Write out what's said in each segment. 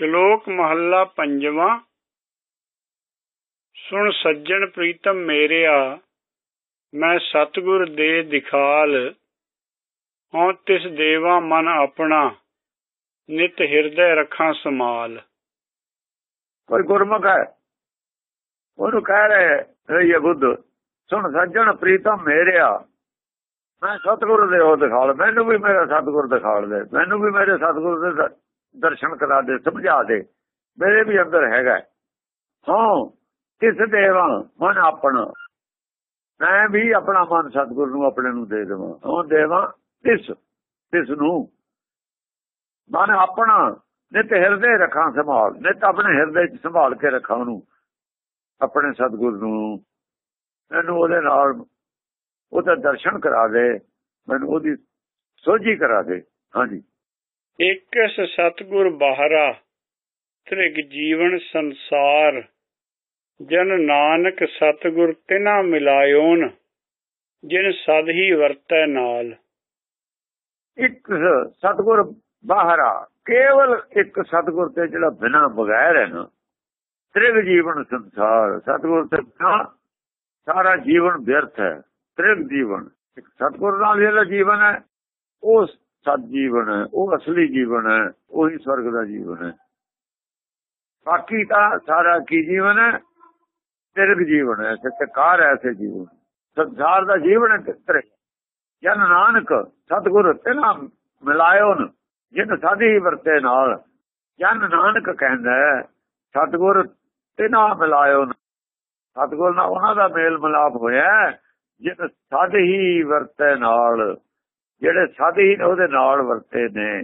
ਸ਼ਲੋਕ ਮਹੱਲਾ ਪੰਜਵਾਂ। ਸੁਣ ਸੱਜਣ ਪ੍ਰੀਤਮ ਮੇਰਿਆ, ਮੈਂ ਸਤਿਗੁਰ ਦੇ ਦਿਖਾਲ। ਹਉ ਤਿਸ ਦੇਵਾ ਮਨ ਆਪਣਾ, ਨਿਤ ਹਿਰਦੈ ਰੱਖਾਂ ਸਮਾਲ ਕੋਈ ਗੁਰਮੁਖ ਹੈ? ਉਹਨੂੰ ਕਹਿ ਰਹੇ ਰਹੀਏ ਬੁੱਧ, ਸੁਣ ਸੱਜਣ ਪ੍ਰੀਤਮ ਮੇਰਿਆ, ਮੈਂ ਸਤਿਗੁਰ ਦੇ ਉਹ ਦਿਖਾਲ। ਮੈਨੂੰ ਵੀ ਮੇਰਾ ਸਤਿਗੁਰ ਦਿਖਾਲ ਦੇ, ਮੈਨੂੰ ਵੀ ਮੇਰੇ ਸਤਿਗੁਰ ਦੇ ਦਰਸ਼ਨ ਕਰਾ ਦੇ, ਸਮਝਾ ਦੇ। ਮੇਰੇ ਵੀ ਅੰਦਰ ਹੈਗਾ ਹਾਂ। ਕਿਸ ਦੇਵਾਂ ਮਨ ਆਪਣਾ। ਮੈਂ ਵੀ ਆਪਣਾ ਮਨ ਸਤਿਗੁਰ ਨੂੰ ਆਪਣੇ ਨੂੰ ਦੇ ਦੇਵਾਂ। ਉਹ ਦੇਵਾਂ ਤਿਸ ਤਿਸ ਨੂੰ? ਮਨ ਆਪਣਾ, ਨਿਤ ਹਿਰਦੇ ਰੱਖਾਂ ਸੰਭਾਲ। ਨਿਤ ਆਪਣੇ ਹਿਰਦੇ 'ਚ ਸੰਭਾਲ ਕੇ ਰੱਖਾਂ ਉਹਨੂੰ। ਆਪਣੇ ਸਤਿਗੁਰ ਨੂੰ। ਮੈਨੂੰ ਉਹਦੇ ਨਾਲ ਉਹਦਾ ਦਰਸ਼ਨ ਕਰਾ ਦੇ। ਮੈਨੂੰ ਉਹਦੀ ਸੋਝੀ ਕਰਾ ਦੇ। ਹਾਂਜੀ। ਇਕਸ ਸਤਿਗੁਰ ਬਾਹਰਾ, ਤ੍ਰਿਗ ਜੀਵਨ ਸੰਸਾਰ, ਜਨ ਨਾਨਕ ਸਤਿਗੁਰ ਤਿਨਾ ਮਿਲਾਇਓਨ ਜਿਨ ਸਦ ਹੀ ਵਰਤੈ ਨਾਲ। ਇੱਕ ਸਤਿਗੁਰ ਬਾਹਰਾ, ਕੇਵਲ ਇੱਕ ਸਤਿਗੁਰ ਤੇ ਜਿਹੜਾ ਬਿਨਾ ਬਗੈਰ ਹੈ ਨਾ, ਤ੍ਰਿਗ ਜੀਵਨ ਸੰਸਾਰ, ਸਤਿਗੁਰ ਤੇ ਬਿਨਾਂ ਸਾਰਾ ਜੀਵਨ ਵਿਅਰਥ ਹੈ, ਤ੍ਰਿਗ ਜੀਵਨ। ਇੱਕ ਸਤਿਗੁਰ ਨਾਲ ਜਿਹੜਾ ਜੀਵਨ ਹੈ, ਉਸ ਸਤ ਜੀਵਨ ਹੈ ਉਹ ਅਸਲੀ ਜੀਵਨ ਹੈ ਉਹੀ ਸਵਰਗ ਦਾ ਜੀਵਨ ਹੈ। ਬਾਕੀ ਤਾਂ ਸਾਰਾ ਕੀ ਜੀਵਨ ਹੈ? ਤ੍ਰਿਗ ਜੀਵਨ ਹੈ ਸਤਕਾਰ ਐਸੇ ਜੀਵਨ। ਸੰਸਾਰ ਦਾ ਜੀਵਨ ਹੈ ਤ੍ਰਿਗ ਜਨ ਨਾਨਕ ਸਤਿਗੁਰ ਤਿਨਾ ਮਿਲਾਇਓ ਨ ਜਿਨ ਸਾਧੀ ਵਰਤੇ ਨਾਲ। ਜਨ ਨਾਨਕ ਕਹਿੰਦਾ ਹੈ, ਸਤਿਗੁਰ ਤਿਨਾ ਮਿਲਾਇਓ ਨ। ਸਤਿਗੁਰ ਨਾਲ ਉਹਨਾਂ ਦਾ ਮੇਲ ਮਿਲਾਪ ਹੋਇਆ ਹੈ, ਜਿਨ ਸਾਧੀ ਵਰਤੇ ਨਾਲ। ਜਿਹੜੇ ਸਾਧੀ ਨੇ ਉਹਦੇ ਨਾਲ ਵਰਤੇ ਨੇ,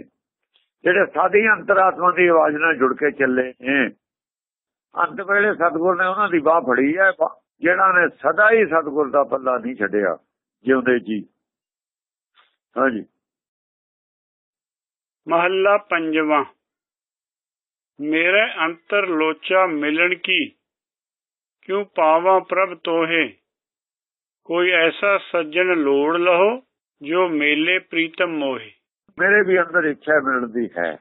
ਜਿਹੜੇ ਸਾਧੀ ਅੰਤਰਾਤਮਾ ਦੀ ਆਵਾਜ਼ ਨਾਲ ਜੁੜ ਕੇ ਚੱਲੇ ਨੇ। ਅੰਤ ਵੇਲੇ ਸਤਿਗੁਰ ਨੇ ਉਹਨਾਂ ਦੀ ਬਾਹ ਫੜੀ ਹੈ, ਬਾ- ਜਿਹੜਾ ਨੇ ਸਦਾ ਹੀ ਸਤਿਗੁਰ ਦਾ ਪੱਲਾ ਨਹੀਂ ਛੱਡਿਆ, ਜਿਉਂਦੇ ਜੀ। ਹਾਂਜੀ। ਮਹੱਲਾ ਪੰਜਵਾਂ। ਮੇਰੇ ਅੰਤਰ ਲੋਚਾ ਮਿਲਣ ਕੀ? ਕਿਉ ਪਾਵਾਂ ਪ੍ਰਭ ਤੋਹੇ? ਕੋਈ ਐਸਾ ਸੱਜਣ ਲੋੜ ਲਹੋ? ਜੋ ਮੇਲੇ ਪ੍ਰੀਤਮ ਮੋਹੇ। ਮੇਰੇ ਵੀ ਅੰਦਰ ਇੱਛਾ ਮਿਲਦੀ ਹੈ।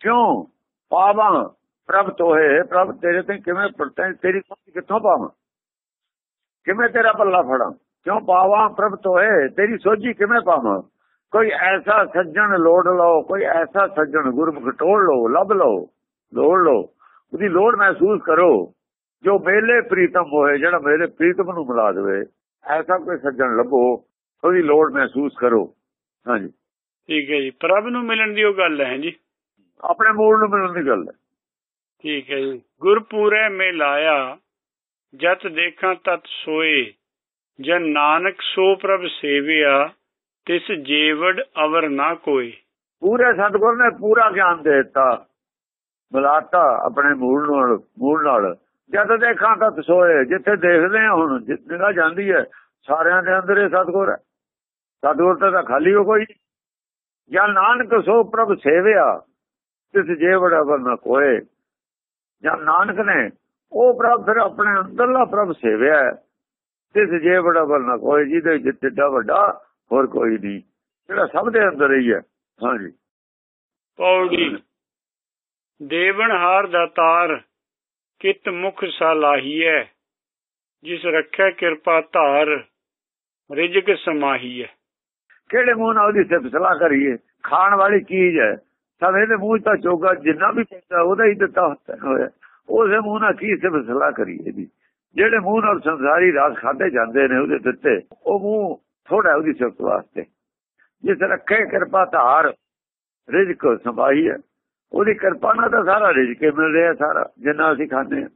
ਕਿਉਂ? ਪਾਵਾਂ ਪ੍ਰਭ ਤੋਹੇ, ਪ੍ਰਭ ਤੇਰੇ ਤੇ ਕਿਵੇਂ ਪਰਤੇ ਤੇਰੀ ਸੋਚ ਕਿੱਥੋਂ ਪਾਵਾਂ? ਕਿਵੇਂ ਤੇਰਾ ਪੱਲਾ ਫੜਾਂ? ਕਿਉਂ ਪਾਵਾਂ, ਪ੍ਰਭ ਤੋਹੇ, ਤੇਰੀ ਸੋਝੀ ਕਿਵੇਂ ਪਾਵਾਂ? ਕੋਈ ਐਸਾ ਸੱਜਣ ਲੋੜ ਲਓ, ਕੋਈ ਐਸਾ ਸੱਜਣ ਗੁਰਮੁਖ ਟੋੜ ਲਓ, ਲੱਭ ਲਓ, ਲੋੜ ਲਓ। ਉਹਦੀ ਲੋੜ ਮਹਿਸੂਸ ਕਰੋ, ਜੋ ਮੇਲੇ ਪ੍ਰੀਤਮ ਹੋਏ ਜਿਹੜਾ ਮੇਰੇ ਪ੍ਰੀਤਮ ਨੂੰ ਮਿਲਾ ਦੇਵੇ, ਐਸਾ ਕੋਈ ਸੱਜਣ ਲੱਭੋ। ਉਹਦੀ ਲੋੜ ਮਹਿਸੂਸ ਕਰੋ। ਹਾਂਜੀ। ਠੀਕ ਹੈ ਜੀ। ਪ੍ਰਭ ਨੂੰ ਮਿਲਣ ਦੀ ਉਹ ਗੱਲ ਹੈ ਜੀ। ਆਪਣੇ ਮੂਲ ਨੂੰ ਮਿਲਣ ਦੀ ਗੱਲ ਹੈ। ਠੀਕ ਹੈ ਜੀ। ਗੁਰਪੂਰੇ ਮੇ ਲਾਇਆ ਜਤ ਦੇਖਾਂ ਤਤ ਸੋਏ ਜਨ ਨਾਨਕ ਸੋ ਪ੍ਰਭ ਸੇਵਿਆ ਤਿਸ ਜੀਵੜ ਅਵਰ ਨਾ ਕੋਈ ਪੂਰੇ ਸਤਿਗੁਰ ਨੇ ਪੂਰਾ ਗਿਆਨ ਦੇ ਦਿੱਤਾ। ਬੁਲਾਤਾ ਆਪਣੇ ਮੂਲ ਨਾਲ ਮੂਲ ਨਾਲ। ਜਦ ਦੇਖਾਂ ਤਾਂ ਸੋਏ ਜਿੱਥੇ ਦੇਖਦੇ ਹੁਣ ਜਿੱਥੇ ਜਾਂਦੀ ਹੈ ਸਾਰਿਆਂ ਦੇ ਅੰਦਰ ਇਹ ਸਤਿਗੁਰ ਹੈ। ਸਤਿਗੁਰ ਤਾਂ ਖਾਲੀ ਹੋ ਕੋਈ। ਜਾਂ ਨਾਨਕ ਸੋ ਪ੍ਰਭ ਸੇਵਿਆ, ਤਿਸ ਜੇ ਅਵਰ ਨਾ ਕੋਏ ਜਾਂ ਨਾਨਕ ਨੇ ਉਹ ਪ੍ਰਭ ਫਿਰ ਆਪਣੇ ਅੰਦਰਲਾ ਪ੍ਰਭ ਸੇਵਿਆ ਹੈ। ਤਿਸ ਜੀਵੜ ਅਵਰ ਨਾ ਕੋਏ ਜਿਹਦੇ ਜਿੱਡਾ ਵੱਡਾ ਹੋਰ ਕੋਈ ਨਹੀਂ। ਜਿਹੜਾ ਸਭ ਦੇ ਅੰਦਰ ਹੀ ਹੈ। ਹਾਂਜੀ। ਪੌੜੀ ਦੇਵਨ ਹਾਰ ਦਾਤਾਰ ਕਿਤ ਮੁਖ ਸਲਾਹੀਐ ਜਿਸ ਰੱਖਿਆ ਕਿਰਪਾ ਧਾਰ, ਰਿਜਕ ਸਮਾਹੀਐ। ਕਿਹੜੇ ਮੂੰਹ ਨਾਲ ਉਹਦੀ ਸਿਫਤ ਸਲਾਹ ਕਰੀਏ? ਖਾਣ ਵਾਲੀ ਚੀਜ਼ ਹੈ। ਸਭ ਇਹਦੇ ਮੂੰਹ ਤਾਂ ਚੋਗਾ, ਜਿੰਨਾ ਵੀ ਪੈਂਦਾ ਉਹਦਾ ਹੀ ਦਿੱਤਾ ਹੋਇਆ। ਉਸੇ ਮੂੰਹ ਨਾਲ ਕੀ ਸਿਫਤ ਸਲਾਹ ਕਰੀਏ ਜੀ ਜਿਹੜੇ ਮੂੰਹ ਨਾਲ ਸੰਸਾਰੀ ਰਾਸ ਖਾਦੇ ਜਾਂਦੇ ਨੇ ਉਹਦੇ ਦਿੱਤੇ, ਉਹ ਮੂੰਹ ਥੋੜਾ ਉਹਦੀ ਸਿਫਤ ਵਾਸਤੇ। ਜਿਸ ਰੱਖੇ ਕਿਰਪਾ ਧਾਰ, ਰਿਜਕ ਸੰਭਾਈ ਹੈ। ਉਹਦੀ ਕਿਰਪਾ ਨਾਲ ਤਾਂ ਸਾਰਾ ਰਿਜਕ ਹੀ ਮਿਲ ਰਿਹਾ ਸਾਰਾ, ਜਿੰਨਾ ਅਸੀਂ ਖਾਂਦੇ ਹਾਂ।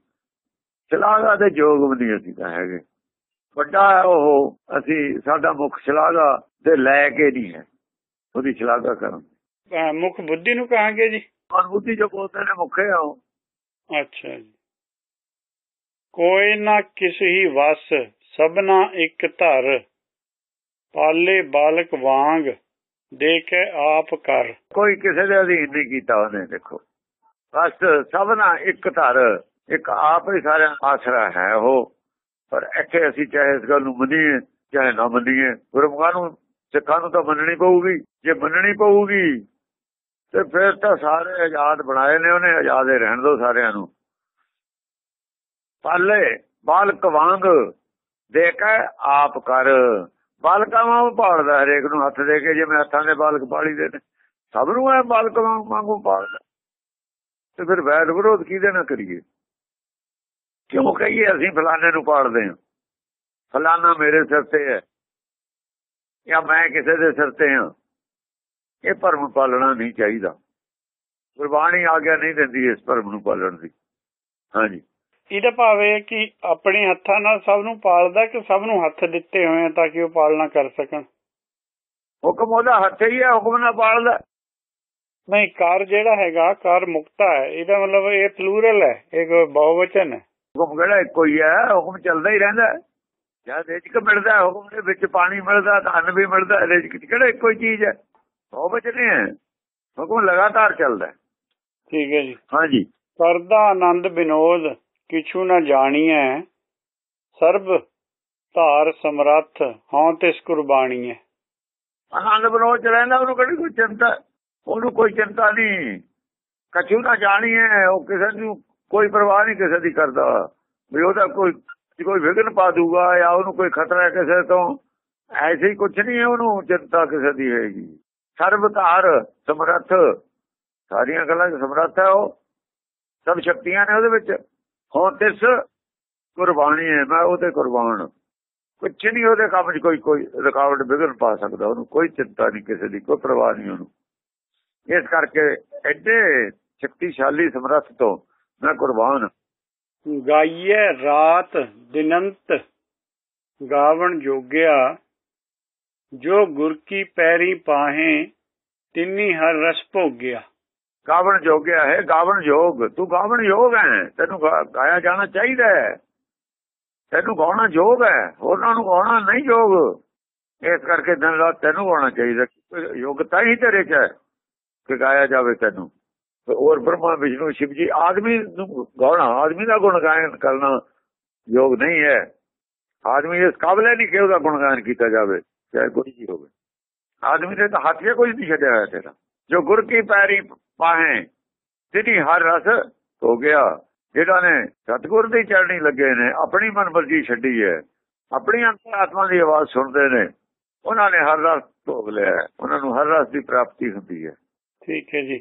ਸ਼ਲਾਘਾ ਦੇ ਯੋਗ ਵੀ ਨਹੀਂ ਅਸੀਂ ਤਾਂ ਹੈਗੇ। ਵੱਡਾ ਉਹ, ਅਸੀਂ ਸਾਡਾ ਮੁੱਖ ਸ਼ਲਾਘਾ ਤੇ ਲੈ ਕੇ ਨਹੀਂ ਹੈ। ਉਹਦੀ ਸ਼ਲਾਘਾ ਕਰਨ। ਮੁਖ ਬੁੱਧੀ ਨੂੰ ਕਹਾਂਗੇ ਜੀ? ਅਨੁਭੂਤੀ ਜੋ ਬੋਲਦੇ ਨੇ ਮੁੱਖੇ ਆ ਉਹ। ਅੱਛਾ ਜੀ। ਕੋਈ ਨਾ ਕਿਸ ਹੀ ਵਸ ਸਭਨਾ ਇੱਕ ਧਰ। ਪਾਲੇ ਬਾਲਕ ਵਾਂਗ ਦੇ ਕੇ ਆਪ ਕਰ। ਕੋਈ ਕਿਸੇ ਦੇ ਅਧੀਨ ਨਹੀਂ ਕੀਤਾ ਉਹਨੇ ਦੇਖੋ। ਬਸ ਸਭਨਾ ਇੱਕ ਧਰ ਇੱਕ ਆਪ ਹੀ ਸਾਰਿਆਂ ਆਸਰਾ ਹੈ ਉਹ। ਪਰ ਇੱਥੇ ਅਸੀਂ ਚਾਹੇ ਇਸ ਗੱਲ ਨੂੰ ਮੰਨੀਏ ਚਾਹੇ ਨਾ ਮੰਨੀਏ ਗੁਰਮੁਖਾਂ ਨੂੰ ਸਿੱਖਾਂ ਨੂੰ ਤਾਂ ਮੰਨਣੀ ਪਊਗੀ। ਜੇ ਮੰਨਣੀ ਪਊਗੀ, ਤੇ ਫਿਰ ਤਾਂ ਸਾਰੇ ਆਜ਼ਾਦ ਬਣਾਏ ਨੇ ਉਹਨੇ, ਆਜ਼ਾਦੇ ਰਹਿਣ ਦੋ ਸਾਰਿਆਂ ਨੂੰ। ਪਾਲੇ, ਬਾਲਕ ਵਾਂਗ ਦੇ ਕੇ ਆਪ ਕਰ। ਬਾਲਕਾਂ ਵਾਂਗ ਪਾਲਦਾ ਹਰੇਕ ਨੂੰ ਹੱਥ ਦੇ ਕੇ ਜਿਵੇਂ ਹੱਥਾਂ ਦੇ ਬਾਲਕ ਪਾਲੀ ਦੇ ਨੇ। ਸਭ ਨੂੰ ਐ ਬਾਲਕ ਵਾਂਗ ਵਾਂਗੂ ਪਾਲਦਾ। ਤੇ ਫਿਰ ਵੈਰ ਵਿਰੋਧ ਕਿਹਦੇ ਨਾਲ ਕਰੀਏ? ਕਿਉਂ ਕਹੀਏ ਅਸੀਂ ਫਲਾਣੇ ਨੂੰ ਪਾਲਦੇ ਹਾਂ? ਫਲਾਣਾ ਮੇਰੇ ਸਿਰ ਤੇ ਹੈ। ਜਾਂ ਮੈਂ ਕਿਸੇ ਦੇ ਸਿਰ ਤੇ ਹਾਂ ਇਹ ਭਰਮ ਪਾਲਣਾ ਨਹੀਂ ਚਾਹੀਦਾ। ਗੁਰਬਾਣੀ ਆਗਿਆ ਨਹੀਂ ਦਿੰਦੀ ਇਸ ਭਰਮ ਨੂੰ ਪਾਲਣ ਦੀ। ਹਾਂਜੀ। ਇਹਦਾ ਭਾਵ ਇਹ ਕਿ ਆਪਣੇ ਹੱਥਾਂ ਨਾਲ ਸਭ ਨੂੰ ਪਾਲਦਾ ਕਿ ਸਭ ਨੂੰ ਹੱਥ ਦਿੱਤੇ ਹੋਏ ਆ ਤਾਂ ਕਿ ਉਹ ਪਾਲਣਾ ਕਰ ਸਕਣ। ਹੁਕਮ ਉਹਦਾ ਹੱਥ ਹੀ ਹੈ ਹੁਕਮ ਨਾਲ ਪਾਲਦਾ। ਨਹੀਂ ਕਾਰ ਜਿਹੜਾ ਹੈਗਾ ਕਾਰ ਮੁਕਤਾ ਹੈ। ਇਹਦਾ ਮਤਲਬ ਇਹ ਪਲੂਰਲ ਹੈ ਇਹ ਬਹੁਵਚਨ ਹੈ। ਹੁਕਮ ਕਿਹੜਾ ਇੱਕੋ ਹੀ ਹੈ ਹੁਕਮ ਚੱਲਦਾ ਹੀ ਰਹਿੰਦਾ ਹੈ। ਜਦ ਰਿਜਕ ਮਿਲਦਾ ਹੈ, ਹੁਕਮ ਦੇ ਵਿੱਚ ਪਾਣੀ ਮਿਲਦਾ ਧਨ ਵੀ ਮਿਲਦਾ ਰਿਜਕ ਕਿਹੜਾ ਇੱਕੋ ਹੀ ਚੀਜ਼ ਹੈ? ਉਹ ਬਚਨੇ ਹੈ ਹੁਕਮ ਲਗਾਤਾਰ ਚੱਲਦਾ ਹੈ। ਠੀਕ ਹੈ ਜੀ। ਹਾਂਜੀ। ਕਰਦਾ ਆਨੰਦ ਬਿਨੋਦ ਕਿਛੂ ਨਾ ਜਾਣੀਐ ਸਰਬ ਧਾਰ ਸਮਰੱਥ ਹਉ ਤਿਸ ਕੁਰਬਾਨੀ ਹੈ ਆਨੰਦ ਬਰੋ ਚ ਰਹਿੰਦਾ ਉਹਨੂੰ ਕਿਹੜੀ ਕੋਈ ਚਿੰਤਾ? ਉਹਨੂੰ ਕੋਈ ਚਿੰਤਾ ਨਹੀਂ। ਕਛੂ ਨਾ ਜਾਣੀ ਹੈ ਉਹ ਕਿਸੇ ਨੂੰ ਕੋਈ ਪਰਵਾਹ ਨਹੀਂ ਕਿਸੇ ਦੀ ਕਰਦਾ। ਵੀ ਉਹਦਾ ਕੋਈ ਕੋਈ ਵਿਗਨ ਪਾ ਦੂਗਾ ਜਾਂ ਉਹਨੂੰ ਕੋਈ ਖਤਰਾ ਹੈ ਕਿਸੇ ਤੋਂ, ਐਸੇ ਹੀ ਕੁਝ ਨਹੀਂ ਹੈ ਉਹਨੂੰ, ਚਿੰਤਾ ਕਿਸੇ ਦੀ ਹੈਗੀ ਸਰਬਧਾਰ ਸਮਰੱਥ, ਸਾਰੀਆਂ ਗੱਲਾਂ 'ਚ ਸਮਰੱਥ ਹੈ ਉਹ। ਸਭ ਸ਼ਕਤੀਆਂ ਨੇ ਉਹਦੇ ਵਿੱਚ। ਹੁਣ ਤਿਸ ਕੁਰਬਾਨੀ ਹੈ, ਮੈਂ ਉਹਦੇ ਕੁਰਬਾਨ। ਕੁਛ ਨਹੀਂ ਉਹਦੇ ਕੰਮ 'ਚ ਕੋਈ ਕੋਈ ਰੁਕਾਵਟ ਵਿਗਨ ਪਾ ਸਕਦਾ ਉਹਨੂੰ। ਕੋਈ ਚਿੰਤਾ ਨਹੀਂ ਕਿਸੇ ਦੀ, ਕੋਈ ਪਰਵਾਹ ਨਹੀਂ ਉਹਨੂੰ। ਇਸ ਕਰਕੇ ਐਡੇ ਸ਼ਕਤੀਸ਼ਾਲੀ ਸਮਰੱਥ ਤੋਂ ਮੈਂ ਕੁਰਬਾਨ। ਗਾਈਏ ਰਾਤ ਦਿਨੰਤ, ਗਾਵਣ ਜੋਗਿਆ, ਜੋ ਗੁਰ ਕੀ ਪੈਰੀ ਪਾਹੇ, ਤਿੰਨੀ ਹਰ ਰਸ ਭੋਗਿਆ। ਗਾਵਣ ਜੋਗਿਆ ਹੈ, ਗਾਵਣ ਯੋਗ ਤੂੰ ਗਾਵਣ ਯੋਗ ਹੈ, ਤੈਨੂੰ ਗਾਇਆ ਜਾਣਾ ਚਾਹੀਦਾ ਹੈ। ਤੈਨੂੰ ਗਾਉਣਾ ਯੋਗ ਹੈ ਉਹਨਾਂ ਨੂੰ ਗਾਉਣਾ ਨਹੀਂ ਯੋਗ ਇਸ ਕਰਕੇ ਦਿਨ ਰਾਤ ਤੈਨੂੰ ਗਾਉਣਾ ਚਾਹੀਦਾ, ਯੋਗਤਾ ਹੀ ਤੇਰੇ 'ਚ ਹੈ ਕਿ ਗਾਇਆ ਜਾਵੇ ਤੈਨੂੰ। ਹੋਰ ਬ੍ਰਹਮਾ, ਵਿਸ਼ਨੂੰ ਸ਼ਿਵ ਜੀ ਆਦਮੀ ਨੂੰ ਗਾਉਣਾ, ਆਦਮੀ ਦਾ ਗੁਣਗਾਨ ਕਰਨਾ ਯੋਗ ਨਹੀਂ ਹੈ। ਆਦਮੀ ਇਸ ਕਾਬਲ ਹੈ ਨਹੀਂ ਕਿ ਉਹਦਾ ਗੁਣਗਾਨ ਕੀਤਾ ਜਾਵੇ, ਚਾਹੇ ਕੋਈ ਜੀ ਹੋਵੇ। ਆਦਮੀ ਨੇ ਤਾਂ ਹੱਥ ਕੁਝ ਨਹੀਂ ਛੱਡਿਆ ਹੋਇਆ ਤੇਰਾ। ਜੋ ਗੁਰ ਕੀ ਪੈਰੀ ਪਾਹੇ ਜਿਹਦੀ ਹਰ ਰਸ ਹੋ ਗਿਆ। ਜਿਹੜਾ ਨੇ ਸਤਗੁਰ ਦੀ ਚੜ੍ਹਨੀ ਲੱਗੇ ਨੇ, ਆਪਣੀ ਮਨਮਰਜ਼ੀ ਛੱਡੀ ਹੈ। ਆਪਣੀ ਅੰਤਰ ਆਤਮਾ ਦੀ ਆਵਾਜ਼ ਸੁਣਦੇ ਨੇ। ਉਹਨਾਂ ਨੇ ਹਰ ਰਸ ਭੋਗ ਲਿਆ ਹੈ। ਉਹਨਾਂ ਨੂੰ ਹਰ ਰਸ ਦੀ ਪ੍ਰਾਪਤੀ ਹੁੰਦੀ ਹੈ। ਠੀਕ ਹੈ ਜੀ।